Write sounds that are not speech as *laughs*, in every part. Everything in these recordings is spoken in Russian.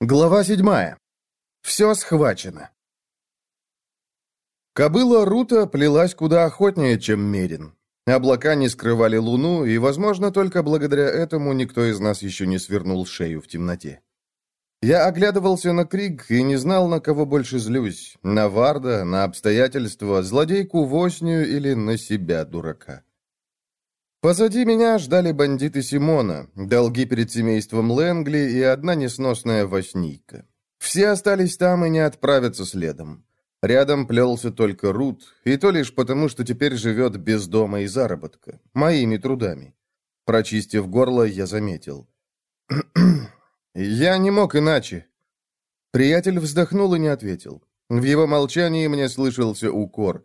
Глава седьмая. Все схвачено. Кобыла Рута плелась куда охотнее, чем Мерин. Облака не скрывали луну, и, возможно, только благодаря этому никто из нас еще не свернул шею в темноте. Я оглядывался на Криг и не знал, на кого больше злюсь. На Варда, на обстоятельства, злодейку Воснию или на себя, дурака. Позади меня ждали бандиты Симона, долги перед семейством Лэнгли и одна несносная воснийка. Все остались там и не отправятся следом. Рядом плелся только Рут, и то лишь потому, что теперь живет без дома и заработка, моими трудами. Прочистив горло, я заметил. «Я не мог иначе». Приятель вздохнул и не ответил. В его молчании мне слышался укор.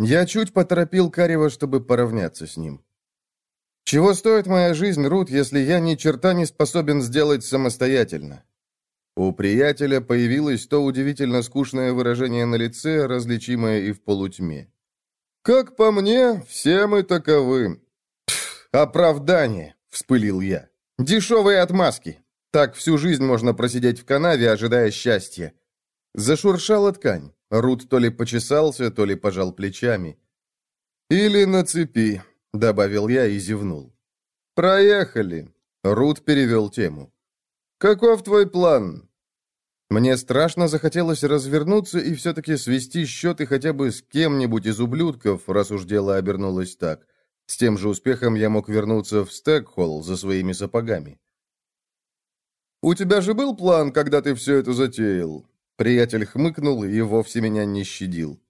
Я чуть поторопил Карева, чтобы поравняться с ним. Чего стоит моя жизнь, Рут, если я ни черта не способен сделать самостоятельно? У приятеля появилось то удивительно скучное выражение на лице, различимое и в полутьме. «Как по мне, все мы таковы». «Оправдание», — вспылил я. «Дешевые отмазки. Так всю жизнь можно просидеть в канаве, ожидая счастья». Зашуршала ткань. Рут то ли почесался, то ли пожал плечами. «Или на цепи», — добавил я и зевнул. «Проехали!» — Рут перевел тему. «Каков твой план?» Мне страшно захотелось развернуться и все-таки свести счеты хотя бы с кем-нибудь из ублюдков, раз уж дело обернулось так. С тем же успехом я мог вернуться в Стэкхолл за своими сапогами. «У тебя же был план, когда ты все это затеял?» Приятель хмыкнул и вовсе меня не щадил.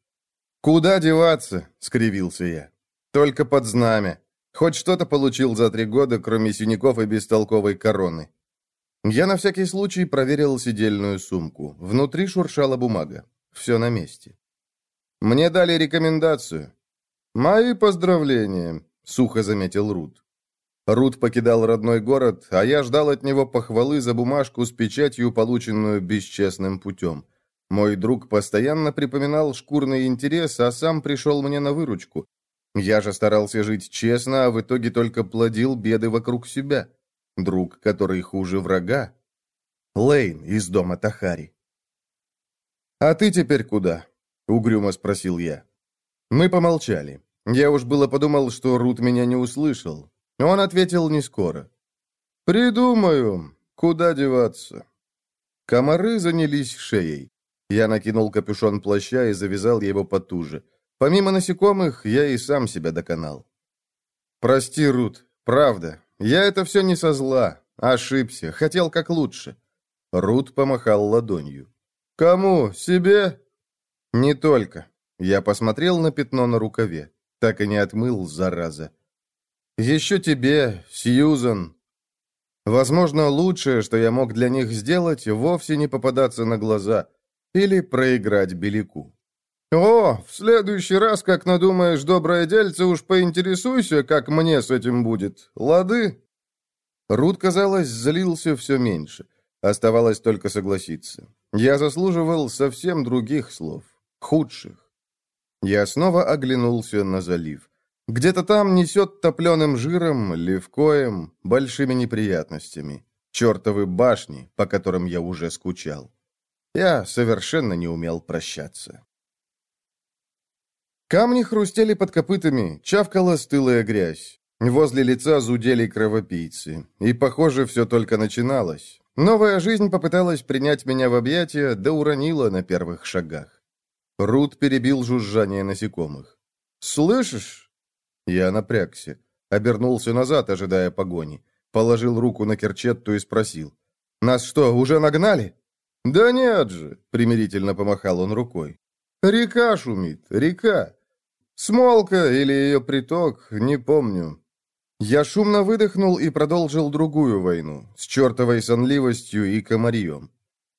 «Куда деваться?» — скривился я. Только под знамя. Хоть что-то получил за три года, кроме синяков и бестолковой короны. Я на всякий случай проверил сидельную сумку. Внутри шуршала бумага. Все на месте. Мне дали рекомендацию. «Мои поздравления», — сухо заметил Рут. Рут покидал родной город, а я ждал от него похвалы за бумажку с печатью, полученную бесчестным путем. Мой друг постоянно припоминал шкурный интерес, а сам пришел мне на выручку. Я же старался жить честно, а в итоге только плодил беды вокруг себя. Друг, который хуже врага. Лейн из дома Тахари. «А ты теперь куда?» — угрюмо спросил я. Мы помолчали. Я уж было подумал, что Рут меня не услышал. Он ответил не скоро. «Придумаю, куда деваться». Комары занялись шеей. Я накинул капюшон плаща и завязал его потуже. Помимо насекомых, я и сам себя доконал. «Прости, Рут, правда. Я это все не со зла. Ошибся. Хотел как лучше». Рут помахал ладонью. «Кому? Себе?» «Не только». Я посмотрел на пятно на рукаве. Так и не отмыл, зараза. «Еще тебе, Сьюзан». Возможно, лучшее, что я мог для них сделать, вовсе не попадаться на глаза или проиграть беляку. «О, в следующий раз, как надумаешь доброе дельце, уж поинтересуйся, как мне с этим будет. Лады?» Рут, казалось, злился все меньше. Оставалось только согласиться. Я заслуживал совсем других слов. Худших. Я снова оглянулся на залив. Где-то там несет топленым жиром, левкоем, большими неприятностями. Чертовы башни, по которым я уже скучал. Я совершенно не умел прощаться. Камни хрустели под копытами, чавкала стылая грязь. Возле лица зудели кровопийцы. И, похоже, все только начиналось. Новая жизнь попыталась принять меня в объятия, да уронила на первых шагах. Рут перебил жужжание насекомых. «Слышишь?» Я напрягся. Обернулся назад, ожидая погони. Положил руку на керчетту и спросил. «Нас что, уже нагнали?» «Да нет же!» — примирительно помахал он рукой. «Река шумит, река. Смолка или ее приток, не помню. Я шумно выдохнул и продолжил другую войну, с чертовой сонливостью и комарьем.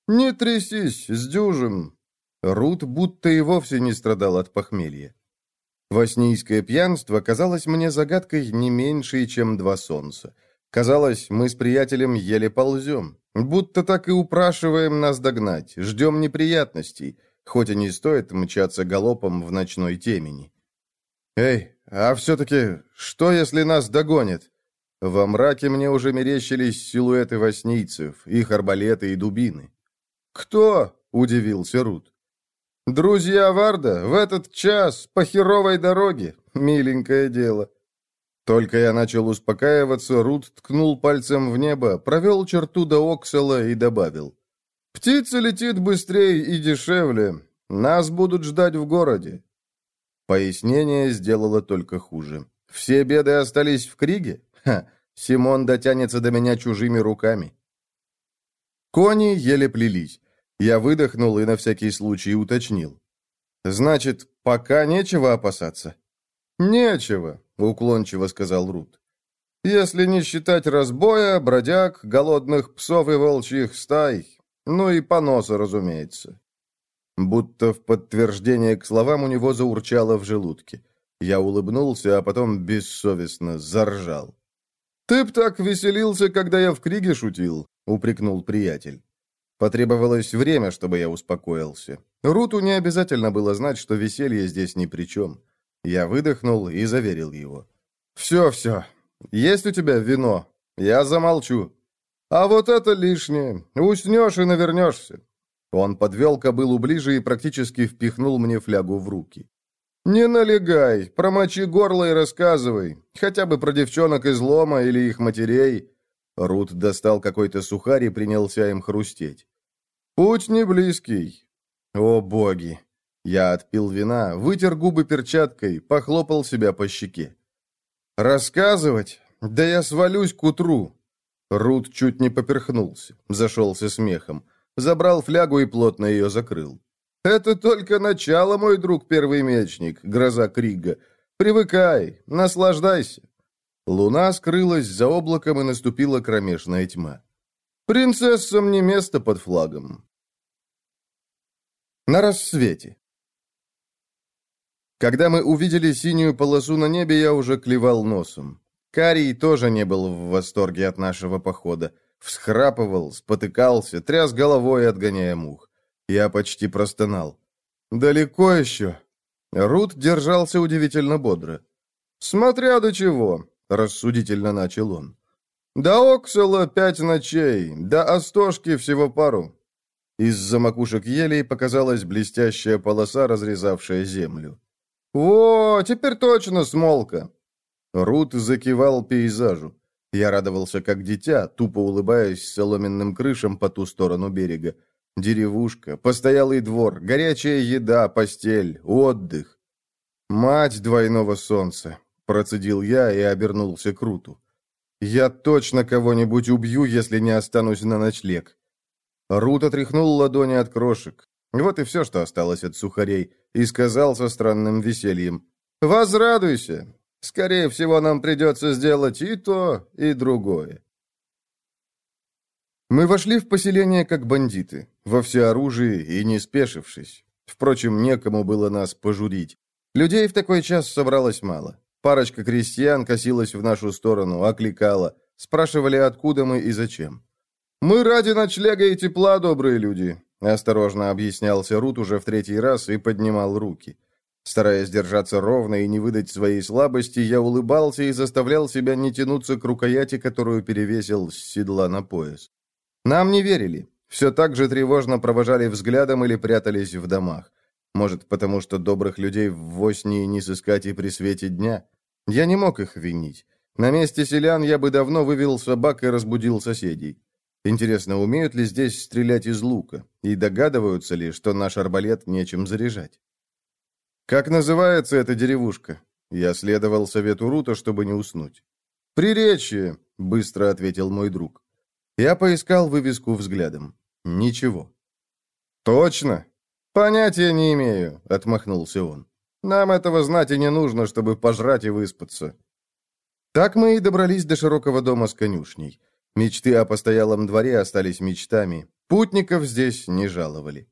«Не трясись, сдюжим!» Рут будто и вовсе не страдал от похмелья. Воснийское пьянство казалось мне загадкой не меньшей, чем два солнца. Казалось, мы с приятелем еле ползем, будто так и упрашиваем нас догнать, ждем неприятностей, хоть и не стоит мчаться галопом в ночной темени. «Эй, а все-таки, что, если нас догонят?» Во мраке мне уже мерещились силуэты воснийцев, их арбалеты и дубины. «Кто?» — удивился Рут. «Друзья Варда в этот час по херовой дороге. Миленькое дело». Только я начал успокаиваться, Рут ткнул пальцем в небо, провел черту до Оксала и добавил. «Птица летит быстрее и дешевле. Нас будут ждать в городе». Пояснение сделало только хуже. «Все беды остались в Криге? Ха, Симон дотянется до меня чужими руками». Кони еле плелись. Я выдохнул и на всякий случай уточнил. «Значит, пока нечего опасаться?» «Нечего», — уклончиво сказал Рут. «Если не считать разбоя, бродяг, голодных псов и волчьих стай, ну и поноса, разумеется». Будто в подтверждение к словам у него заурчало в желудке. Я улыбнулся, а потом бессовестно заржал. «Ты б так веселился, когда я в Криге шутил», — упрекнул приятель. Потребовалось время, чтобы я успокоился. Руту не обязательно было знать, что веселье здесь ни при чем. Я выдохнул и заверил его. «Все, все. Есть у тебя вино? Я замолчу. А вот это лишнее. Уснешь и навернешься». Он подвел кобылу ближе и практически впихнул мне флягу в руки. «Не налегай, промочи горло и рассказывай. Хотя бы про девчонок из лома или их матерей». Рут достал какой-то сухарь и принялся им хрустеть. «Путь не близкий». «О, боги!» Я отпил вина, вытер губы перчаткой, похлопал себя по щеке. «Рассказывать? Да я свалюсь к утру!» Рут чуть не поперхнулся, зашелся смехом, забрал флягу и плотно ее закрыл. «Это только начало, мой друг первый мечник, гроза Крига. Привыкай, наслаждайся». Луна скрылась за облаком, и наступила кромешная тьма. «Принцессам не место под флагом. На рассвете. Когда мы увидели синюю полосу на небе, я уже клевал носом. Карий тоже не был в восторге от нашего похода. Всхрапывал, спотыкался, тряс головой, отгоняя мух. Я почти простонал. «Далеко еще?» Рут держался удивительно бодро. «Смотря до чего», — рассудительно начал он. «До Оксала пять ночей, до Остошки всего пару. Из-за макушек елей показалась блестящая полоса, разрезавшая землю. «О, теперь точно смолка!» Рут закивал пейзажу. Я радовался как дитя, тупо улыбаясь соломенным крышам по ту сторону берега. Деревушка, постоялый двор, горячая еда, постель, отдых. «Мать двойного солнца!» — процедил я и обернулся к Руту. «Я точно кого-нибудь убью, если не останусь на ночлег. Рут отряхнул ладони от крошек. Вот и все, что осталось от сухарей, и сказал со странным весельем. «Возрадуйся! Скорее всего, нам придется сделать и то, и другое». Мы вошли в поселение как бандиты, во всеоружии и не спешившись. Впрочем, некому было нас пожурить. Людей в такой час собралось мало. Парочка крестьян косилась в нашу сторону, окликала, спрашивали, откуда мы и зачем. «Мы ради ночлега и тепла, добрые люди», — осторожно объяснялся Рут уже в третий раз и поднимал руки. Стараясь держаться ровно и не выдать своей слабости, я улыбался и заставлял себя не тянуться к рукояти, которую перевесил с седла на пояс. Нам не верили. Все так же тревожно провожали взглядом или прятались в домах. Может, потому что добрых людей в Воснии не сыскать и при свете дня? Я не мог их винить. На месте селян я бы давно вывел собак и разбудил соседей. Интересно, умеют ли здесь стрелять из лука? И догадываются ли, что наш арбалет нечем заряжать? «Как называется эта деревушка?» Я следовал совету Рута, чтобы не уснуть. «Приречье», — быстро ответил мой друг. Я поискал вывеску взглядом. Ничего. «Точно?» «Понятия не имею», — отмахнулся он. «Нам этого знать и не нужно, чтобы пожрать и выспаться». Так мы и добрались до широкого дома с конюшней. Мечты о постоялом дворе остались мечтами. Путников здесь не жаловали.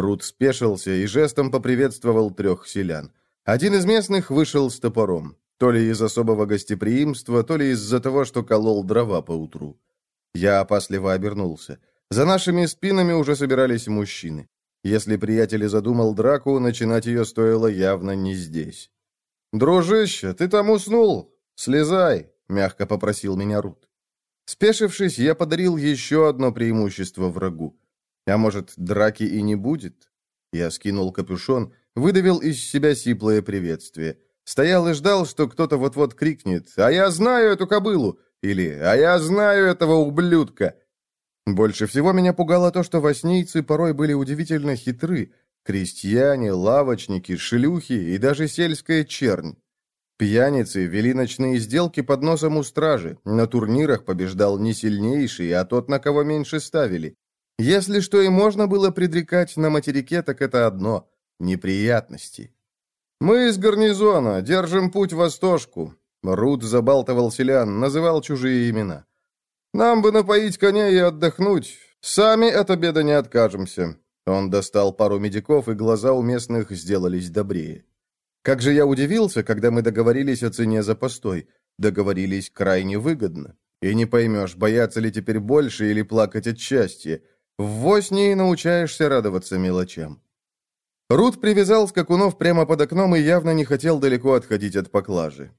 Рут спешился и жестом поприветствовал трех селян. Один из местных вышел с топором. То ли из особого гостеприимства, то ли из-за того, что колол дрова поутру. Я опасливо обернулся. За нашими спинами уже собирались мужчины. Если приятель задумал драку, начинать ее стоило явно не здесь. «Дружище, ты там уснул? Слезай!» — мягко попросил меня Рут. Спешившись, я подарил еще одно преимущество врагу. А может, драки и не будет? Я скинул капюшон, выдавил из себя сиплое приветствие. Стоял и ждал, что кто-то вот-вот крикнет «А я знаю эту кобылу!» или «А я знаю этого ублюдка!» Больше всего меня пугало то, что воснийцы порой были удивительно хитры. Крестьяне, лавочники, шлюхи и даже сельская чернь. Пьяницы вели ночные сделки под носом у стражи. На турнирах побеждал не сильнейший, а тот, на кого меньше ставили. Если что и можно было предрекать на материке, так это одно — неприятности. «Мы из гарнизона, держим путь в Востошку», — Рут забалтывал селян, называл чужие имена. «Нам бы напоить коня и отдохнуть. Сами от обеда не откажемся». Он достал пару медиков, и глаза у местных сделались добрее. Как же я удивился, когда мы договорились о цене за постой. Договорились крайне выгодно. И не поймешь, бояться ли теперь больше или плакать от счастья. В Воснии научаешься радоваться мелочам. Рут привязал скакунов прямо под окном и явно не хотел далеко отходить от поклажи.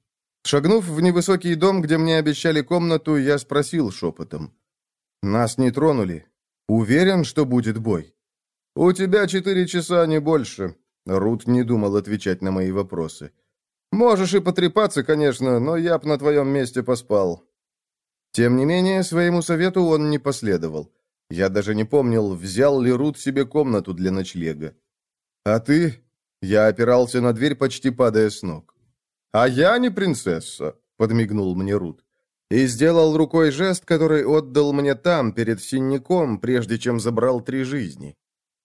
Шагнув в невысокий дом, где мне обещали комнату, я спросил шепотом. «Нас не тронули. Уверен, что будет бой?» «У тебя четыре часа, не больше. Рут не думал отвечать на мои вопросы. «Можешь и потрепаться, конечно, но я б на твоем месте поспал». Тем не менее, своему совету он не последовал. Я даже не помнил, взял ли Рут себе комнату для ночлега. «А ты?» Я опирался на дверь, почти падая с ног. «А я не принцесса», — подмигнул мне Рут. И сделал рукой жест, который отдал мне там, перед синяком, прежде чем забрал три жизни.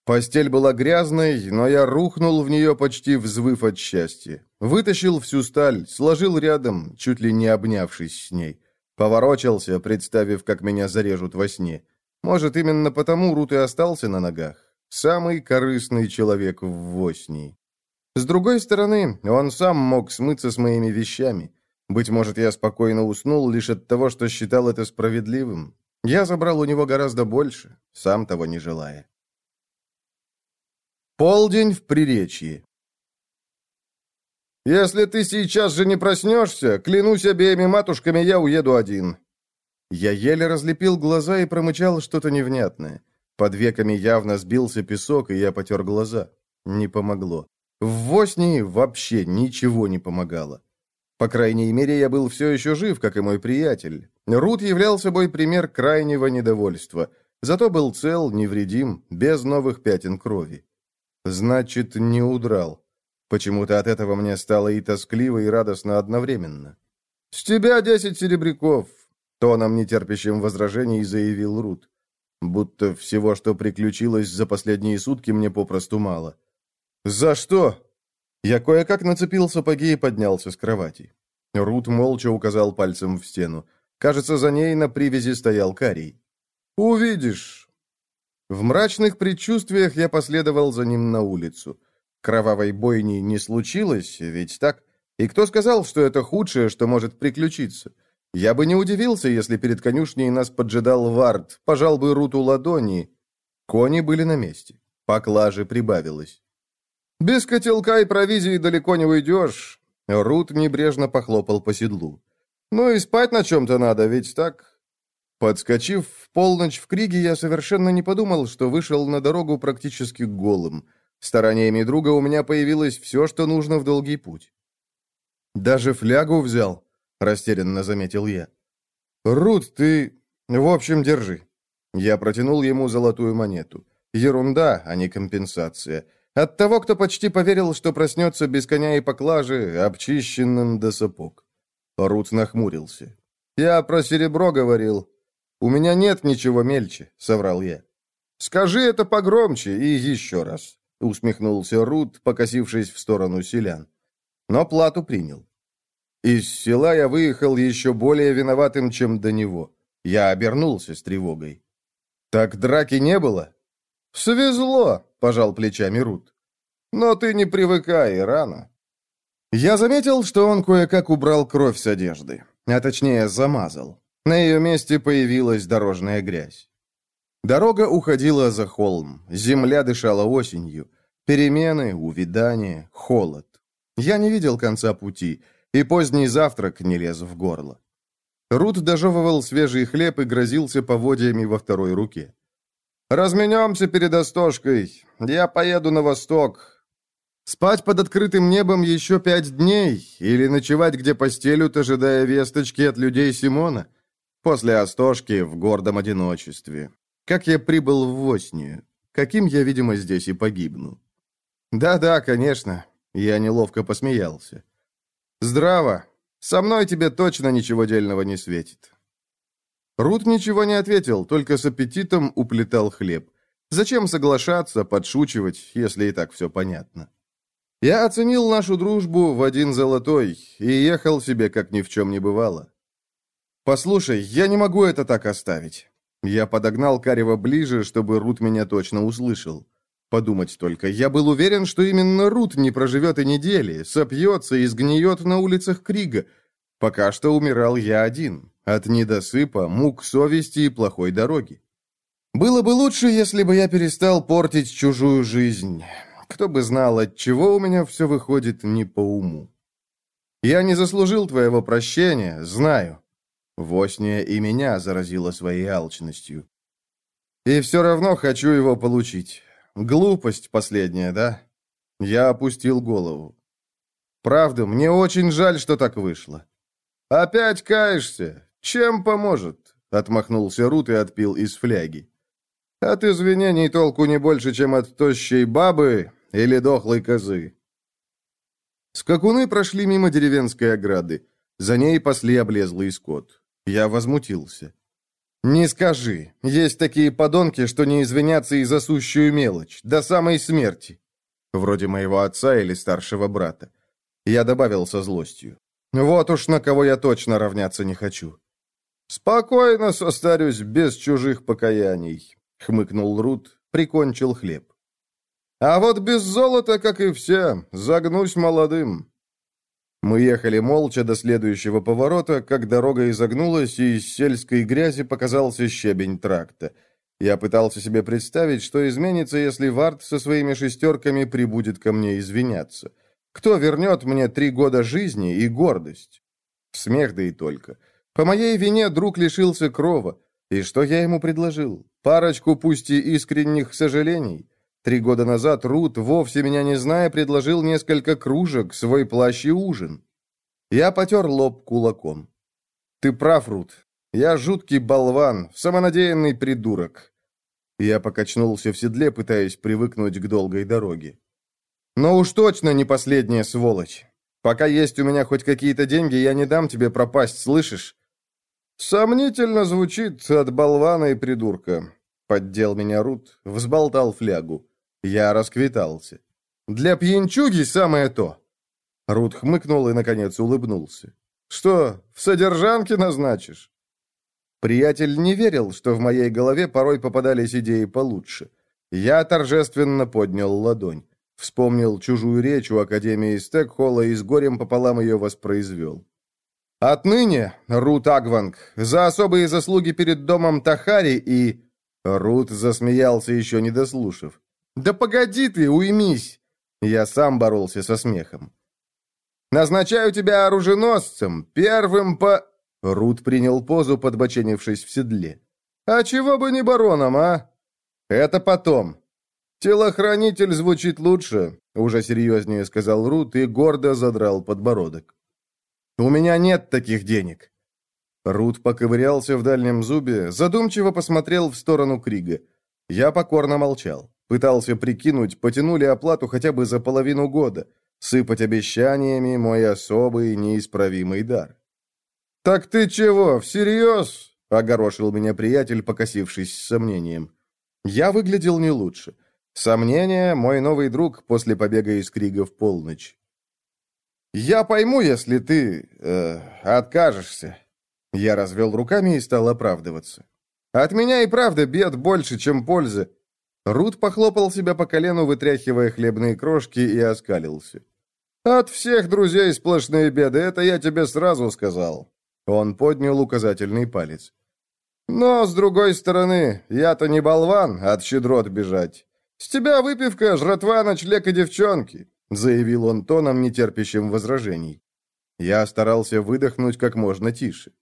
Постель была грязной, но я рухнул в нее, почти взвыв от счастья. Вытащил всю сталь, сложил рядом, чуть ли не обнявшись с ней. Поворочился, представив, как меня зарежут во сне. Может, именно потому Рут и остался на ногах. Самый корыстный человек в Воснии. С другой стороны, он сам мог смыться с моими вещами. Быть может, я спокойно уснул лишь от того, что считал это справедливым. Я забрал у него гораздо больше, сам того не желая. Полдень в Приречье. «Если ты сейчас же не проснешься, клянусь обеими матушками, я уеду один». Я еле разлепил глаза и промычал что-то невнятное. Под веками явно сбился песок, и я потер глаза. Не помогло. В Воснии вообще ничего не помогало. По крайней мере, я был все еще жив, как и мой приятель. Рут являл собой пример крайнего недовольства. Зато был цел, невредим, без новых пятен крови. Значит, не удрал. Почему-то от этого мне стало и тоскливо, и радостно одновременно. «С тебя десять серебряков!» Тоном, нетерпящим возражений, заявил Рут. Будто всего, что приключилось за последние сутки, мне попросту мало. «За что?» Я кое-как нацепил сапоги и поднялся с кровати. Рут молча указал пальцем в стену. Кажется, за ней на привязи стоял Карий. «Увидишь!» В мрачных предчувствиях я последовал за ним на улицу. Кровавой бойни не случилось, ведь так? И кто сказал, что это худшее, что может приключиться? Я бы не удивился, если перед конюшней нас поджидал Вард, пожал бы Руту ладони. Кони были на месте. Поклажи прибавилось. «Без котелка и провизии далеко не уйдешь», — Рут небрежно похлопал по седлу. «Ну и спать на чем-то надо, ведь так?» Подскочив в полночь в Криге, я совершенно не подумал, что вышел на дорогу практически голым. Стараниями друга у меня появилось все, что нужно в долгий путь. «Даже флягу взял», — растерянно заметил я. «Рут, ты... В общем, держи». Я протянул ему золотую монету. Ерунда, а не компенсация. От того, кто почти поверил, что проснется без коня и поклажи, обчищенным до сапог. Рут нахмурился. «Я про серебро говорил. «У меня нет ничего мельче», — соврал я. «Скажи это погромче и еще раз», — усмехнулся Рут, покосившись в сторону селян. Но плату принял. Из села я выехал еще более виноватым, чем до него. Я обернулся с тревогой. «Так драки не было?» «Свезло», — пожал плечами Рут. «Но ты не привыкай, рано». Я заметил, что он кое-как убрал кровь с одежды, а точнее замазал. На ее месте появилась дорожная грязь. Дорога уходила за холм, земля дышала осенью. Перемены, увядание, холод. Я не видел конца пути, и поздний завтрак не лез в горло. Рут дожевывал свежий хлеб и грозился поводьями во второй руке. Разменемся перед Остожкой. Я поеду на восток. Спать под открытым небом еще пять дней или ночевать где постелют, ожидая весточки от людей Симона? После Остожки в гордом одиночестве. Как я прибыл в Воснию. Каким я, видимо, здесь и погибну. Да-да, конечно. Я неловко посмеялся. Здраво. Со мной тебе точно ничего дельного не светит. Рут ничего не ответил, только с аппетитом уплетал хлеб. Зачем соглашаться, подшучивать, если и так все понятно? Я оценил нашу дружбу в один золотой и ехал себе, как ни в чем не бывало. «Послушай, я не могу это так оставить». Я подогнал Карева ближе, чтобы Рут меня точно услышал. Подумать только, я был уверен, что именно Рут не проживет и недели, сопьется и сгниет на улицах Крига. Пока что умирал я один. От недосыпа, мук совести и плохой дороги. Было бы лучше, если бы я перестал портить чужую жизнь. Кто бы знал, от чего у меня все выходит не по уму. Я не заслужил твоего прощения, знаю. Восния и меня заразила своей алчностью. И все равно хочу его получить. Глупость последняя, да? Я опустил голову. Правда, мне очень жаль, что так вышло. Опять каешься? «Чем поможет?» — отмахнулся Рут и отпил из фляги. «От извинений толку не больше, чем от тощей бабы или дохлой козы». Скакуны прошли мимо деревенской ограды. За ней пасли облезлый скот. Я возмутился. «Не скажи. Есть такие подонки, что не извинятся и за сущую мелочь, до самой смерти». Вроде моего отца или старшего брата. Я добавил со злостью. «Вот уж на кого я точно равняться не хочу». «Спокойно состарюсь, без чужих покаяний», — хмыкнул Рут, прикончил хлеб. «А вот без золота, как и все, загнусь молодым». Мы ехали молча до следующего поворота, как дорога изогнулась, и из сельской грязи показался щебень тракта. Я пытался себе представить, что изменится, если Вард со своими шестерками прибудет ко мне извиняться. Кто вернет мне три года жизни и гордость? Смех да и только. — по моей вине друг лишился крова. И что я ему предложил? Парочку, пусть и искренних сожалений. Три года назад Рут, вовсе меня не зная, предложил несколько кружек, свой плащ и ужин. Я потер лоб кулаком. Ты прав, Рут. Я жуткий болван, самонадеянный придурок. Я покачнулся в седле, пытаясь привыкнуть к долгой дороге. Но уж точно не последняя сволочь. Пока есть у меня хоть какие-то деньги, я не дам тебе пропасть, слышишь? «Сомнительно звучит от болвана и придурка», — поддел меня Рут, взболтал флягу. Я расквитался. «Для пьянчуги самое то». Рут хмыкнул и, наконец, улыбнулся. «Что, в содержанке назначишь?» Приятель не верил, что в моей голове порой попадались идеи получше. Я торжественно поднял ладонь. Вспомнил чужую речь у Академии Стекхолла и с горем пополам ее воспроизвел. Отныне, Рут Агванг, за особые заслуги перед домом Тахари и...» Рут засмеялся, еще не дослушав. «Да погоди ты, уймись!» Я сам боролся со смехом. «Назначаю тебя оруженосцем, первым по...» Рут принял позу, подбоченившись в седле. «А чего бы не бароном, а?» «Это потом. Телохранитель звучит лучше», — уже серьезнее сказал Рут и гордо задрал подбородок. «У меня нет таких денег». Рут поковырялся в дальнем зубе, задумчиво посмотрел в сторону Крига. Я покорно молчал. Пытался прикинуть, потянули оплату хотя бы за половину года. Сыпать обещаниями мой особый неисправимый дар. «Так ты чего, всерьез?» — огорошил меня приятель, покосившись с сомнением. Я выглядел не лучше. Сомнение — мой новый друг после побега из Крига в полночь. «Я пойму, если ты... Э, откажешься». Я развел руками и стал оправдываться. «От меня и правда бед больше, чем пользы». Рут похлопал себя по колену, вытряхивая хлебные крошки, и оскалился. «От всех друзей сплошные беды, это я тебе сразу сказал». Он поднял указательный палец. «Но, с другой стороны, я-то не болван от щедрот бежать. С тебя выпивка, жратва, ночлег и девчонки заявил он тоном, нетерпящим возражений. Я старался выдохнуть как можно тише.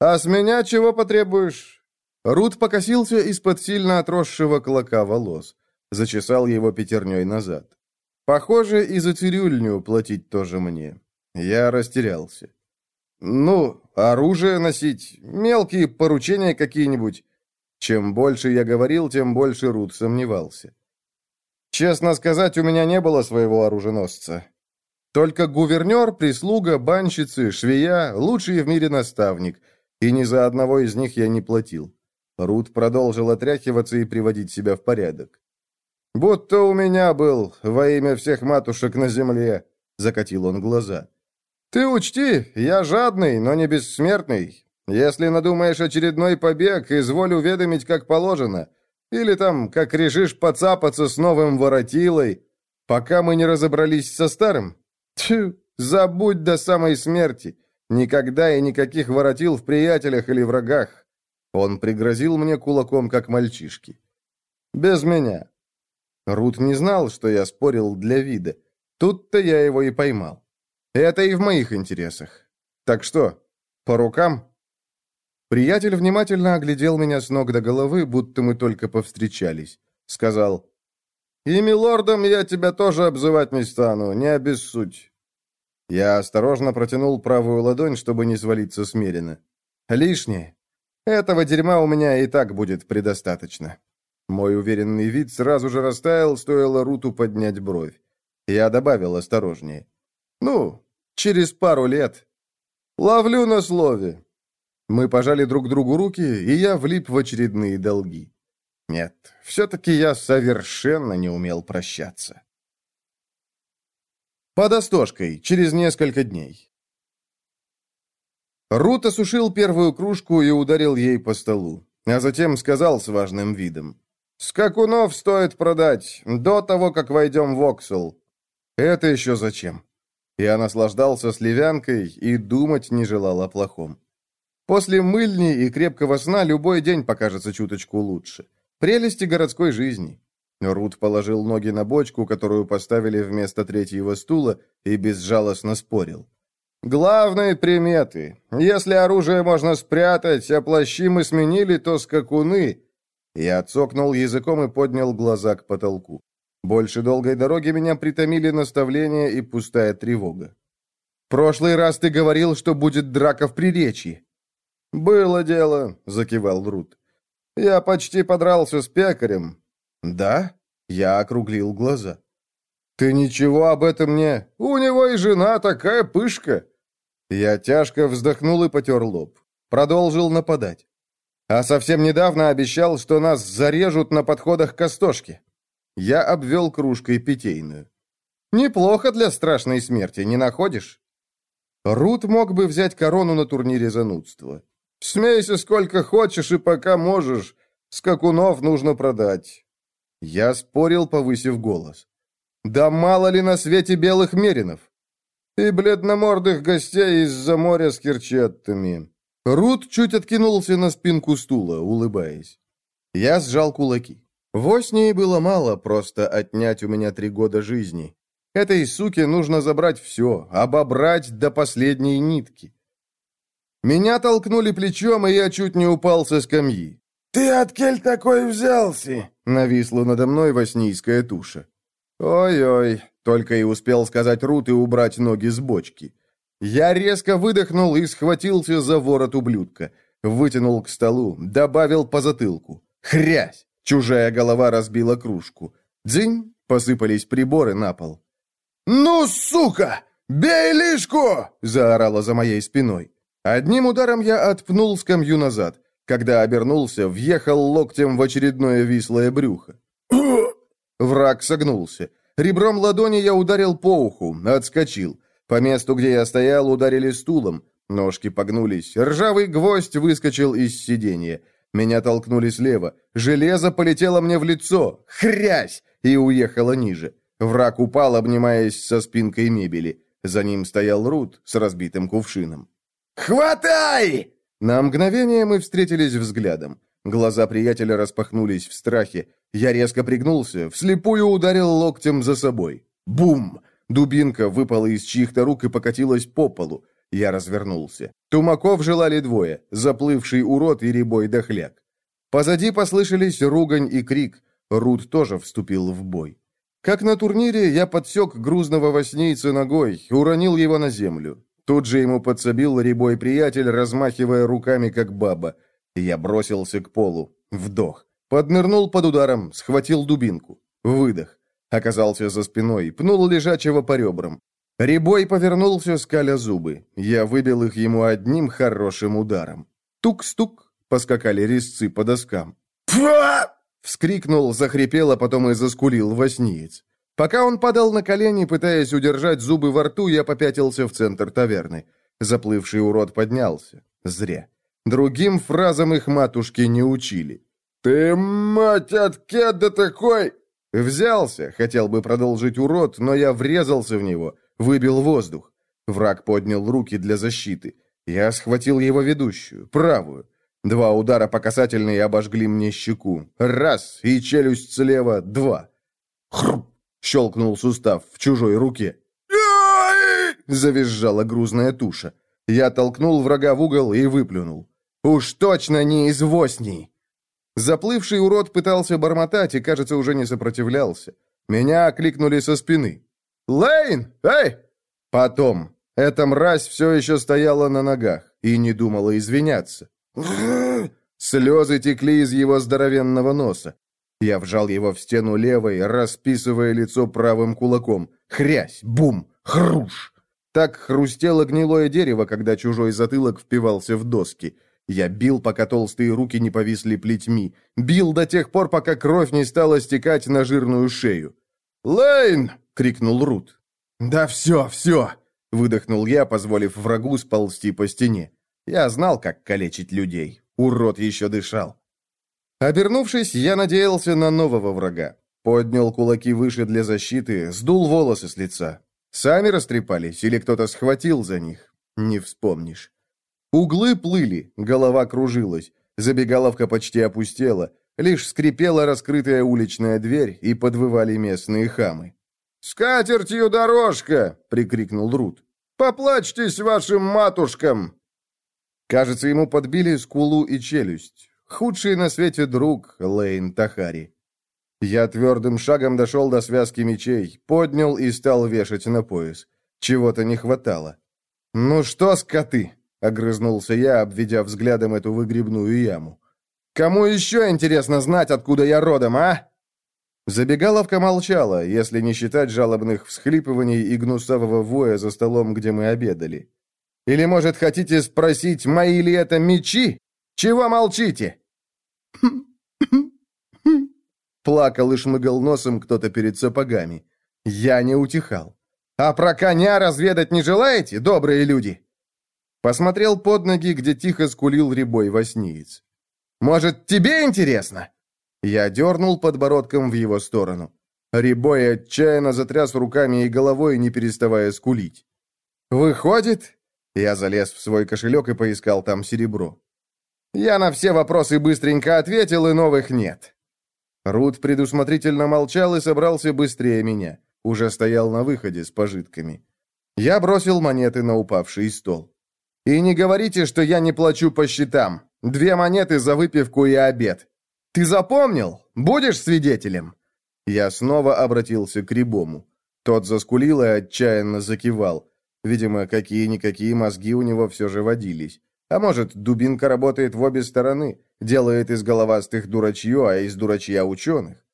«А с меня чего потребуешь?» Рут покосился из-под сильно отросшего клока волос. Зачесал его пятерней назад. Похоже, и за цирюльню платить тоже мне. Я растерялся. Ну, оружие носить, мелкие поручения какие-нибудь. Чем больше я говорил, тем больше Рут сомневался. Честно сказать, у меня не было своего оруженосца. Только гувернер, прислуга, банщицы, швея, лучший в мире наставник. И ни за одного из них я не платил. Рут продолжил отряхиваться и приводить себя в порядок. «Будто у меня был во имя всех матушек на земле», — закатил он глаза. «Ты учти, я жадный, но не бессмертный. Если надумаешь очередной побег, изволь уведомить, как положено. Или там, как решишь поцапаться с новым воротилой, пока мы не разобрались со старым. Тьфу, забудь до самой смерти. Никогда и никаких воротил в приятелях или врагах. Он пригрозил мне кулаком, как мальчишки. Без меня. Рут не знал, что я спорил для вида. Тут-то я его и поймал. Это и в моих интересах. Так что, по рукам? Приятель внимательно оглядел меня с ног до головы, будто мы только повстречались. Сказал, «И милордом я тебя тоже обзывать не стану, не обессудь». Я осторожно протянул правую ладонь, чтобы не свалиться смеренно. «Лишнее. Этого дерьма у меня и так будет предостаточно». Мой уверенный вид сразу же растаял, стоило Руту поднять бровь. Я добавил осторожнее. «Ну, через пару лет. Ловлю на слове». Мы пожали друг другу руки, и я влип в очередные долги. Нет, все-таки я совершенно не умел прощаться. Под остожкой, через несколько дней. Рут осушил первую кружку и ударил ей по столу, а затем сказал с важным видом. «Скакунов стоит продать, до того, как войдем в Оксел». «Это еще зачем?» Я наслаждался сливянкой и думать не желал о плохом. После мыльни и крепкого сна любой день покажется чуточку лучше. Прелести городской жизни. Рут положил ноги на бочку, которую поставили вместо третьего стула, и безжалостно спорил. «Главные приметы. Если оружие можно спрятать, а плащи мы сменили, то скакуны...» Я цокнул языком и поднял глаза к потолку. Больше долгой дороги меня притомили наставления и пустая тревога. «Прошлый раз ты говорил, что будет драка в Приречье». «Было дело», — закивал Рут. «Я почти подрался с пекарем». «Да?» — я округлил глаза. «Ты ничего об этом не... У него и жена такая пышка!» Я тяжко вздохнул и потер лоб. Продолжил нападать. А совсем недавно обещал, что нас зарежут на подходах к Остошке. Я обвел кружкой питейную. «Неплохо для страшной смерти, не находишь?» Рут мог бы взять корону на турнире занудства. «Смейся сколько хочешь и пока можешь. Скакунов нужно продать». Я спорил, повысив голос. «Да мало ли на свете белых меринов!» «И бледномордых гостей из-за моря с кирчеттами». Рут чуть откинулся на спинку стула, улыбаясь. Я сжал кулаки. Восней было мало, просто отнять у меня три года жизни. Этой суке нужно забрать все, обобрать до последней нитки. Меня толкнули плечом, и я чуть не упал со скамьи. «Ты от кель такой взялся?» — нависла надо мной воснийская туша. «Ой-ой», — только и успел сказать Рут и убрать ноги с бочки. Я резко выдохнул и схватился за ворот ублюдка. Вытянул к столу, добавил по затылку. «Хрясь!» Чужая голова разбила кружку. «Дзынь!» — посыпались приборы на пол. «Ну, сука! Бей лишку!» — заорала за моей спиной. Одним ударом я отпнул скамью назад. Когда обернулся, въехал локтем в очередное вислое брюхо. Враг согнулся. Ребром ладони я ударил по уху, отскочил. По месту, где я стоял, ударили стулом. Ножки погнулись. Ржавый гвоздь выскочил из сиденья. Меня толкнули слева. Железо полетело мне в лицо. Хрясь! И уехало ниже. Враг упал, обнимаясь со спинкой мебели. За ним стоял Рут с разбитым кувшином. «Хватай!» На мгновение мы встретились взглядом. Глаза приятеля распахнулись в страхе. Я резко пригнулся, вслепую ударил локтем за собой. Бум! Дубинка выпала из чьих-то рук и покатилась по полу. Я развернулся. Тумаков желали двое, заплывший урод и рябой дохляк. Позади послышались ругань и крик. Рут тоже вступил в бой. Как на турнире, я подсек грузного воснийца ногой, уронил его на землю. Тут же ему подсобил рябой приятель, размахивая руками, как баба. Я бросился к полу. Вдох. Поднырнул под ударом, схватил дубинку. Выдох. Оказался за спиной, пнул лежачего по ребрам. Рябой повернулся, скаля зубы. Я выбил их ему одним хорошим ударом. Тук-стук, поскакали резцы по доскам. «Пфа!» Вскрикнул, захрипел, а потом и заскулил восниец. Пока он падал на колени, пытаясь удержать зубы во рту, я попятился в центр таверны. Заплывший урод поднялся. Зря. Другим фразам их матушки не учили. «Ты, мать, от кеда такой?» Взялся, хотел бы продолжить урод, но я врезался в него, выбил воздух. Враг поднял руки для защиты. Я схватил его ведущую, правую. Два удара по касательной обожгли мне щеку. Раз, и челюсть слева, два. Хруп! Щелкнул сустав в чужой руке. Завизжала грузная туша. Я толкнул врага в угол и выплюнул. «Уж точно не из восней!» Заплывший урод пытался бормотать и, кажется, уже не сопротивлялся. Меня окликнули со спины. «Лейн! Эй!» Потом. Эта мразь все еще стояла на ногах и не думала извиняться. Слезы текли из его здоровенного носа. Я вжал его в стену левой, расписывая лицо правым кулаком. Хрясь! Бум! Хруш! Так хрустело гнилое дерево, когда чужой затылок впивался в доски. Я бил, пока толстые руки не повисли плетьми. Бил до тех пор, пока кровь не стала стекать на жирную шею. «Лейн!» — крикнул Рут. «Да все, все!» — выдохнул я, позволив врагу сползти по стене. Я знал, как калечить людей. Урод еще дышал. Обернувшись, я надеялся на нового врага. Поднял кулаки выше для защиты, сдул волосы с лица. Сами растрепались или кто-то схватил за них? Не вспомнишь. Углы плыли, голова кружилась, забегаловка почти опустела, лишь скрипела раскрытая уличная дверь и подвывали местные хамы. «С катертью дорожка!» — прикрикнул Рут. «Поплачьтесь вашим матушкам!» Кажется, ему подбили скулу и челюсть. Худший на свете друг Лейн Тахари. Я твердым шагом дошел до связки мечей, поднял и стал вешать на пояс. Чего-то не хватало. «Ну что, скоты?» — огрызнулся я, обведя взглядом эту выгребную яму. «Кому еще интересно знать, откуда я родом, а?» Забегаловка молчала, если не считать жалобных всхлипываний и гнусавого воя за столом, где мы обедали. Или, может, хотите спросить, мои ли это мечи? Чего молчите?» *laughs* Плакал и шмыгал носом кто-то перед сапогами. Я не утихал. «А про коня разведать не желаете, добрые люди?» Посмотрел под ноги, где тихо скулил рябой воснеец. «Может, тебе интересно?» Я дернул подбородком в его сторону. Рябой отчаянно затряс руками и головой, не переставая скулить. «Выходит, я залез в свой кошелек и поискал там серебро. Я на все вопросы быстренько ответил, и новых нет. Рут предусмотрительно молчал и собрался быстрее меня. Уже стоял на выходе с пожитками. Я бросил монеты на упавший стол. «И не говорите, что я не плачу по счетам. Две монеты за выпивку и обед. Ты запомнил? Будешь свидетелем?» Я снова обратился к Рибому. Тот заскулил и отчаянно закивал. Видимо, какие-никакие мозги у него все же водились. А может, дубинка работает в обе стороны, делает из головастых дурачье, а из дурачья ученых.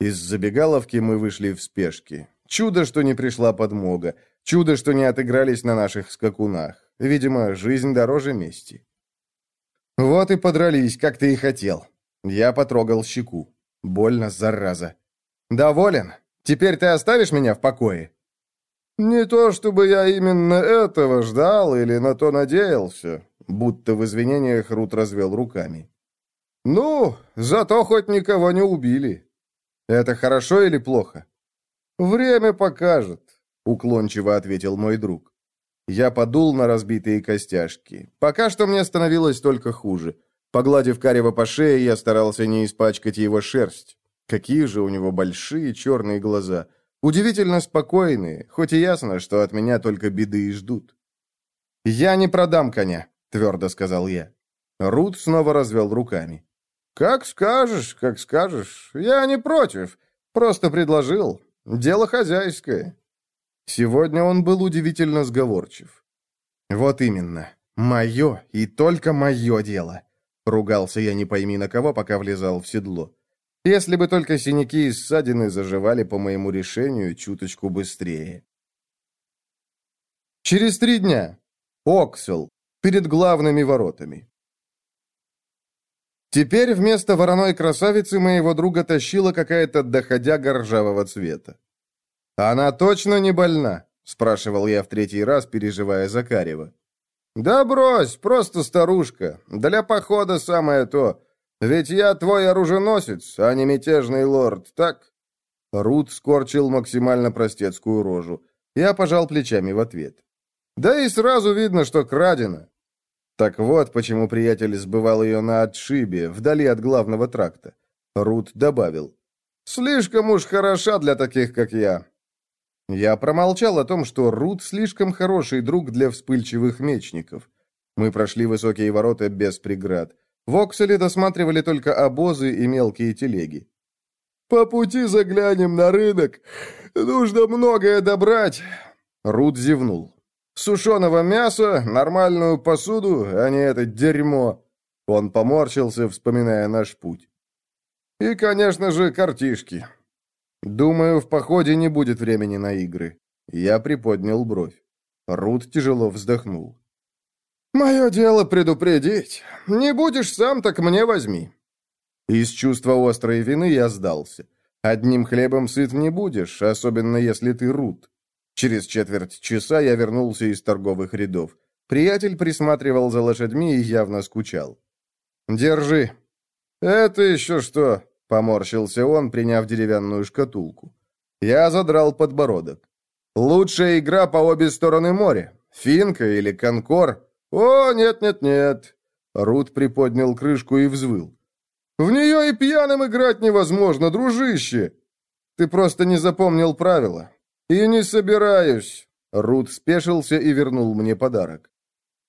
Из забегаловки мы вышли в спешке. Чудо, что не пришла подмога. Чудо, что не отыгрались на наших скакунах. Видимо, жизнь дороже мести. Вот и подрались, как ты и хотел. Я потрогал щеку. Больно, зараза. Доволен? Теперь ты оставишь меня в покое? «Не то чтобы я именно этого ждал или на то надеялся», будто в извинениях Рут развел руками. «Ну, зато хоть никого не убили». «Это хорошо или плохо?» «Время покажет», — уклончиво ответил мой друг. Я подул на разбитые костяшки. Пока что мне становилось только хуже. Погладив Карева по шее, я старался не испачкать его шерсть. Какие же у него большие черные глаза — Удивительно спокойные, хоть и ясно, что от меня только беды и ждут. «Я не продам коня», — твердо сказал я. Рут снова развел руками. «Как скажешь, как скажешь. Я не против. Просто предложил. Дело хозяйское». Сегодня он был удивительно сговорчив. «Вот именно. Мое и только мое дело», — ругался я не пойми на кого, пока влезал в седло. «Если бы только синяки и ссадины заживали по моему решению чуточку быстрее». Через три дня. Оксел. Перед главными воротами. Теперь вместо вороной красавицы моего друга тащила какая-то доходяга ржавого цвета. «Она точно не больна?» — спрашивал я в третий раз, переживая за Карева. «Да брось, просто старушка. Для похода самое то. Ведь я твой оруженосец, а не мятежный лорд, так?» Рут скорчил максимально простецкую рожу. Я пожал плечами в ответ. «Да и сразу видно, что крадено. Так вот, почему приятель сбывал ее на отшибе, вдали от главного тракта. Рут добавил. «Слишком уж хороша для таких, как я». Я промолчал о том, что Рут слишком хороший друг для вспыльчивых мечников. Мы прошли высокие ворота без преград. В Окселе досматривали только обозы и мелкие телеги. «По пути заглянем на рынок. Нужно многое добрать». Рут зевнул. Сушеного мяса, нормальную посуду, а не это дерьмо». Он поморщился, вспоминая наш путь. «И, конечно же, картишки». «Думаю, в походе не будет времени на игры». Я приподнял бровь. Рут тяжело вздохнул. «Мое дело предупредить. Не будешь сам, так мне возьми». Из чувства острой вины я сдался. Одним хлебом сыт не будешь, особенно если ты Рут. Через четверть часа я вернулся из торговых рядов. Приятель присматривал за лошадьми и явно скучал. «Держи». «Это еще что?» — поморщился он, приняв деревянную шкатулку. Я задрал подбородок. «Лучшая игра по обе стороны моря. Финка или Конкор? О, нет-нет-нет!» Рут приподнял крышку и взвыл. «В нее и пьяным играть невозможно, дружище!» «Ты просто не запомнил правила. «И не собираюсь!» Рут спешился и вернул мне подарок.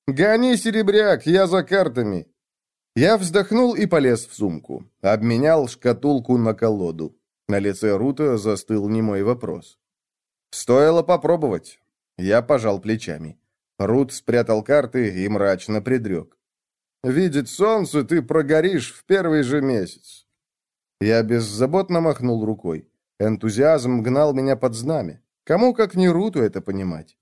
«Гони, серебряк, я за картами!» Я вздохнул и полез в сумку. Обменял шкатулку на колоду. На лице Рута застыл немой вопрос. «Стоило попробовать!» Я пожал плечами. Рут спрятал карты и мрачно предрек. «Видит солнце, ты прогоришь в первый же месяц!» Я беззаботно махнул рукой. Энтузиазм гнал меня под знамя. Кому, как не Руту, это понимать?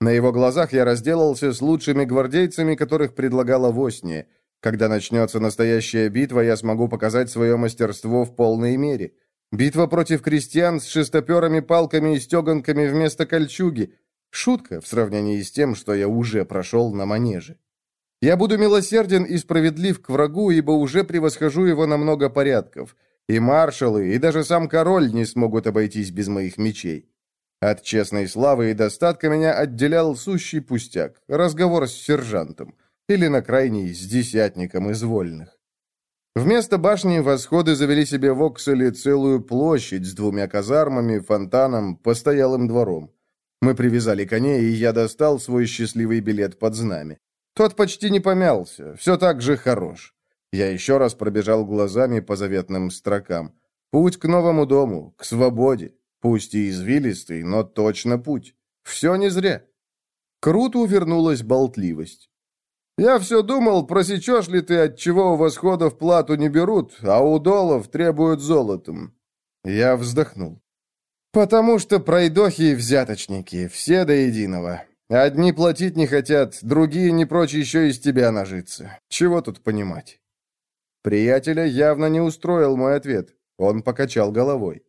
На его глазах я разделался с лучшими гвардейцами, которых предлагала Восния. Когда начнется настоящая битва, я смогу показать свое мастерство в полной мере. Битва против крестьян с шестоперыми палками и стеганками вместо кольчуги. Шутка в сравнении с тем, что я уже прошел на манеже. Я буду милосерден и справедлив к врагу, ибо уже превосхожу его на много порядков. И маршалы, и даже сам король не смогут обойтись без моих мечей. От честной славы и достатка меня отделял сущий пустяк, разговор с сержантом, или на крайний с десятником из вольных. Вместо башни восходы завели себе в Окселе целую площадь с двумя казармами, фонтаном, постоялым двором. Мы привязали коней, и я достал свой счастливый билет под знамя. Тот почти не помялся, все так же хорош. Я еще раз пробежал глазами по заветным строкам. Путь к новому дому, к свободе, Пусть и извилистый, но точно путь. Все не зря. Круто вернулась болтливость. «Я все думал, просечешь ли ты, от чего у восходов плату не берут, а у долов требуют золотом». Я вздохнул. «Потому что пройдохи и взяточники, все до единого. Одни платить не хотят, другие не прочь еще из тебя нажиться. Чего тут понимать?» Приятеля явно не устроил мой ответ. Он покачал головой.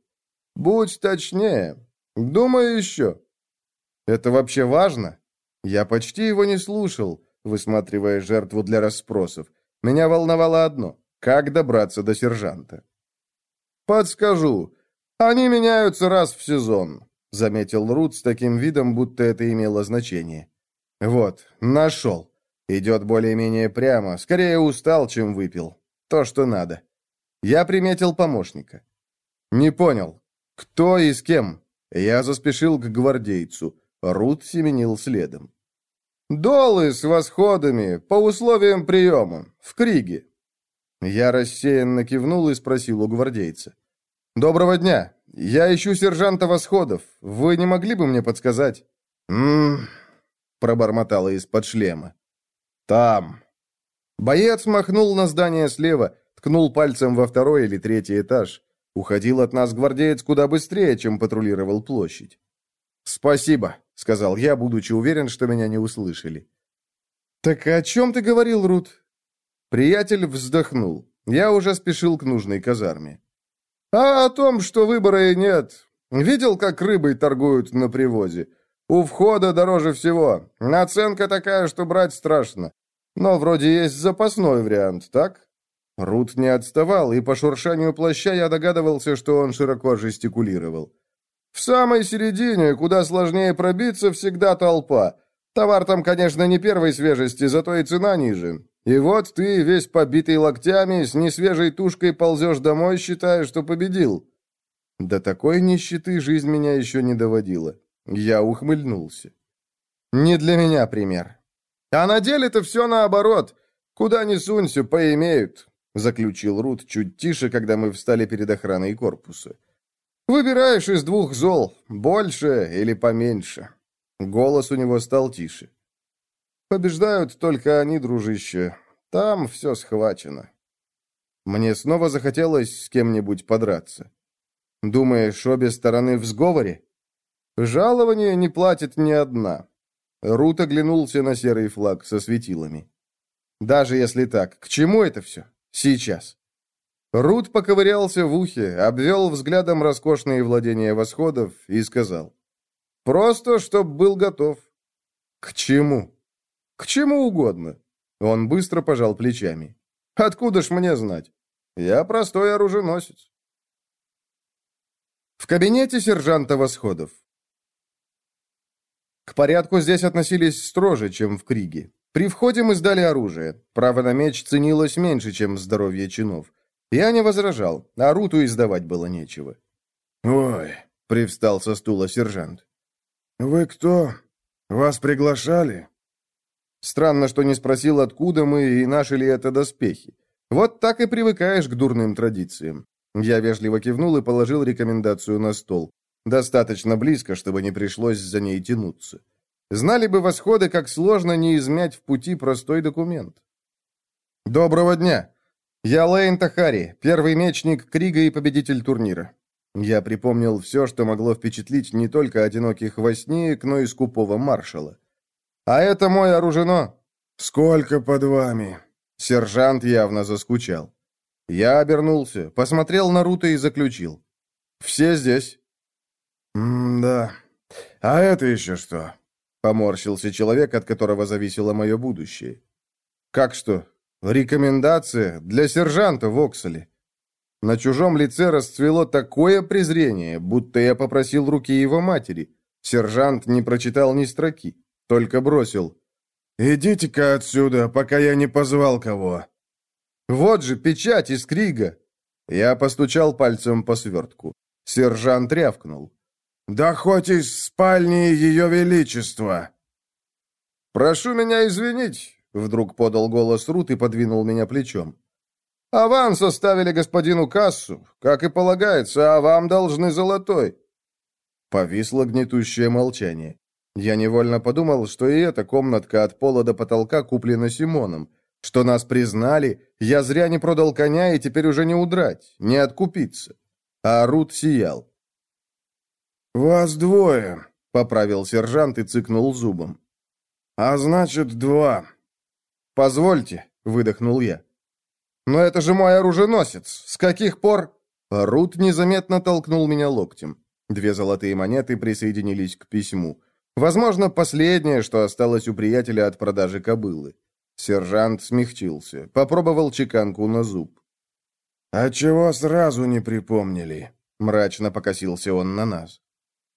«Будь точнее. Думаю еще». «Это вообще важно?» Я почти его не слушал, высматривая жертву для расспросов. Меня волновало одно — как добраться до сержанта. «Подскажу. Они меняются раз в сезон», — заметил Рут с таким видом, будто это имело значение. «Вот, нашел. Идет более-менее прямо. Скорее устал, чем выпил. То, что надо». Я приметил помощника. «Не понял. «Кто и с кем?» Я заспешил к гвардейцу. Рут семенил следом. «Долы с восходами, по условиям приема, в Криге». Я рассеянно кивнул и спросил у гвардейца. «Доброго дня. Я ищу сержанта Восходов. Вы не могли бы мне подсказать?» «М-м-м», пробормотала из-под шлема. «Там». Боец махнул на здание слева, ткнул пальцем во второй или третий этаж. Уходил от нас гвардеец куда быстрее, чем патрулировал площадь. «Спасибо», — сказал я, будучи уверен, что меня не услышали. «Так о чем ты говорил, Рут?» Приятель вздохнул. Я уже спешил к нужной казарме. «А о том, что выбора и нет. Видел, как рыбой торгуют на привозе? У входа дороже всего. Наценка такая, что брать страшно. Но вроде есть запасной вариант, так?» Рут не отставал, и по шуршанию плаща я догадывался, что он широко жестикулировал. «В самой середине, куда сложнее пробиться, всегда толпа. Товар там, конечно, не первой свежести, зато и цена ниже. И вот ты, весь побитый локтями, с несвежей тушкой ползешь домой, считая, что победил». До такой нищеты жизнь меня еще не доводила. Я ухмыльнулся. «Не для меня пример. А на деле-то все наоборот. Куда ни сунься, поимеют», — заключил Рут чуть тише, когда мы встали перед охраной корпуса. «Выбираешь из двух зол, больше или поменьше». Голос у него стал тише. Побеждают только они, дружище. Там все схвачено. Мне снова захотелось с кем-нибудь подраться. Думаешь, обе стороны в сговоре? Жалование не платит ни одна. Рут оглянулся на серый флаг со светилами. Даже если так, к чему это все? Сейчас. Рут поковырялся в ухе, обвел взглядом роскошные владения восходов и сказал. «Просто, чтоб был готов». «К чему?» «К чему угодно». Он быстро пожал плечами. «Откуда ж мне знать? Я простой оруженосец». В кабинете сержанта Восходов. К порядку здесь относились строже, чем в Криге. При входе мы сдали оружие. Право на меч ценилось меньше, чем здоровье чинов. Я не возражал, а Руту издавать было нечего. «Ой», — привстал со стула сержант. «Вы кто? Вас приглашали?» Странно, что не спросил, откуда мы и наши ли это доспехи. Вот так и привыкаешь к дурным традициям. Я вежливо кивнул и положил рекомендацию на стол. Достаточно близко, чтобы не пришлось за ней тянуться. Знали бы восходы, как сложно не измять в пути простой документ. «Доброго дня! Я Лейн Тахари, первый мечник Крига и победитель турнира». Я припомнил все, что могло впечатлить не только одиноких восьмиек, но и скупого маршала. «А это мой оружено». «Сколько под вами?» Сержант явно заскучал. Я обернулся, посмотрел на Рута и заключил. «Все здесь?» «М-да. А это еще что?» Поморщился человек, от которого зависело мое будущее. «Как что? Рекомендация для сержанта в Оксале». На чужом лице расцвело такое презрение, будто я попросил руки его матери. Сержант не прочитал ни строки. Только бросил. «Идите-ка отсюда, пока я не позвал кого». «Вот же печать из Крига!» Я постучал пальцем по свертку. Сержант рявкнул. «Да хоть из спальни Ее Величества!» «Прошу меня извинить», — вдруг подал голос Рут и подвинул меня плечом. «Аванс оставили господину кассу, как и полагается, а вам должны золотой». Повисло гнетущее молчание. Я невольно подумал, что и эта комнатка от пола до потолка куплена Симоном, что нас признали, я зря не продал коня и теперь уже не удрать, не откупиться. А Рут сиял. «Вас двое», — поправил сержант и цыкнул зубом. «А значит, два». «Позвольте», — выдохнул я. «Но это же мой оруженосец! С каких пор...» Рут незаметно толкнул меня локтем. Две золотые монеты присоединились к письму. Возможно, последнее, что осталось у приятеля от продажи кобылы. Сержант смягчился, попробовал чеканку на зуб. «А чего сразу не припомнили?» Мрачно покосился он на нас.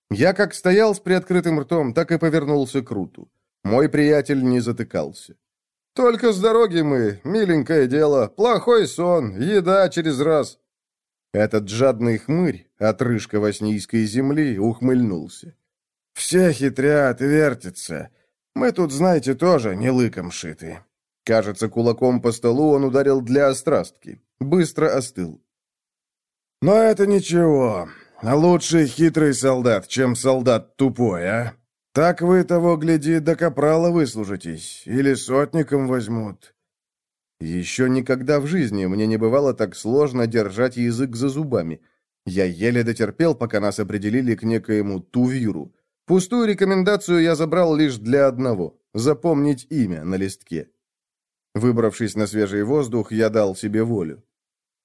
Я как стоял с приоткрытым ртом, так и повернулся к Руту. Мой приятель не затыкался. «Только с дороги мы, миленькое дело, плохой сон, еда через раз». Этот жадный хмырь, отрыжка воснийской земли, ухмыльнулся. Все хитрят, вертятся. Мы тут, знаете, тоже не лыком шиты. Кажется, кулаком по столу он ударил для острастки. Быстро остыл. «Но это ничего. Лучший хитрый солдат, чем солдат тупой, а? Так вы того, гляди, до капрала выслужитесь. Или сотником возьмут». Еще никогда в жизни мне не бывало так сложно держать язык за зубами. Я еле дотерпел, пока нас определили к некоему Тувиру. Пустую рекомендацию я забрал лишь для одного — запомнить имя на листке. Выбравшись на свежий воздух, я дал себе волю.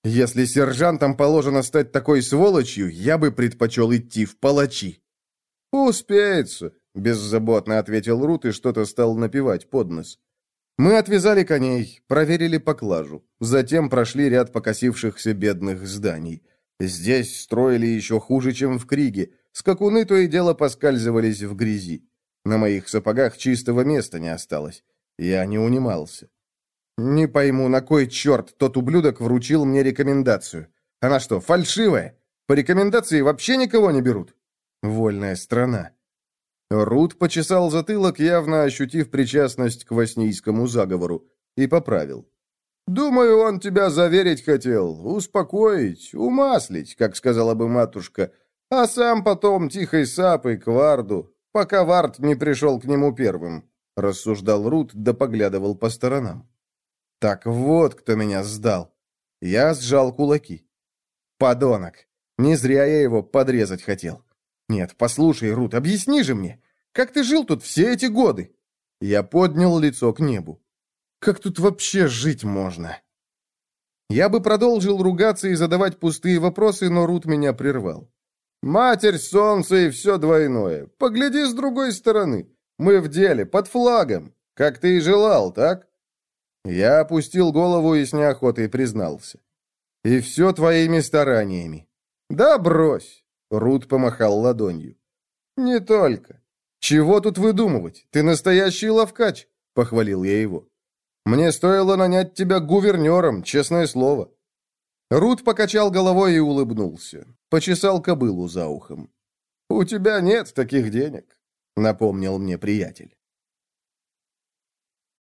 Если сержантам положено стать такой сволочью, я бы предпочел идти в палачи. «Успеется», — беззаботно ответил Рут и что-то стал напевать под нос. Мы отвязали коней, проверили поклажу. Затем прошли ряд покосившихся бедных зданий. Здесь строили еще хуже, чем в Криге. Скакуны то и дело поскальзывались в грязи. На моих сапогах чистого места не осталось. Я не унимался. Не пойму, на кой черт тот ублюдок вручил мне рекомендацию. Она что, фальшивая? По рекомендации вообще никого не берут? Вольная страна. Рут почесал затылок, явно ощутив причастность к воснийскому заговору, и поправил. «Думаю, он тебя заверить хотел, успокоить, умаслить, как сказала бы матушка, а сам потом тихой сапой к Варду, пока Вард не пришел к нему первым», — рассуждал Рут, да поглядывал по сторонам. «Так вот, кто меня сдал». Я сжал кулаки. «Подонок! Не зря я его подрезать хотел». «Нет, послушай, Рут, объясни же мне, как ты жил тут все эти годы?» Я поднял лицо к небу. «Как тут вообще жить можно?» Я бы продолжил ругаться и задавать пустые вопросы, но Рут меня прервал. «Матерь, солнце и все двойное. Погляди с другой стороны. Мы в деле, под флагом. Как ты и желал, так?» Я опустил голову и с неохотой признался. «И все твоими стараниями». «Да брось!» Рут помахал ладонью. «Не только. Чего тут выдумывать? Ты настоящий ловкач», — похвалил я его. «Мне стоило нанять тебя гувернером, честное слово». Рут покачал головой и улыбнулся. Почесал кобылу за ухом. «У тебя нет таких денег», — напомнил мне приятель.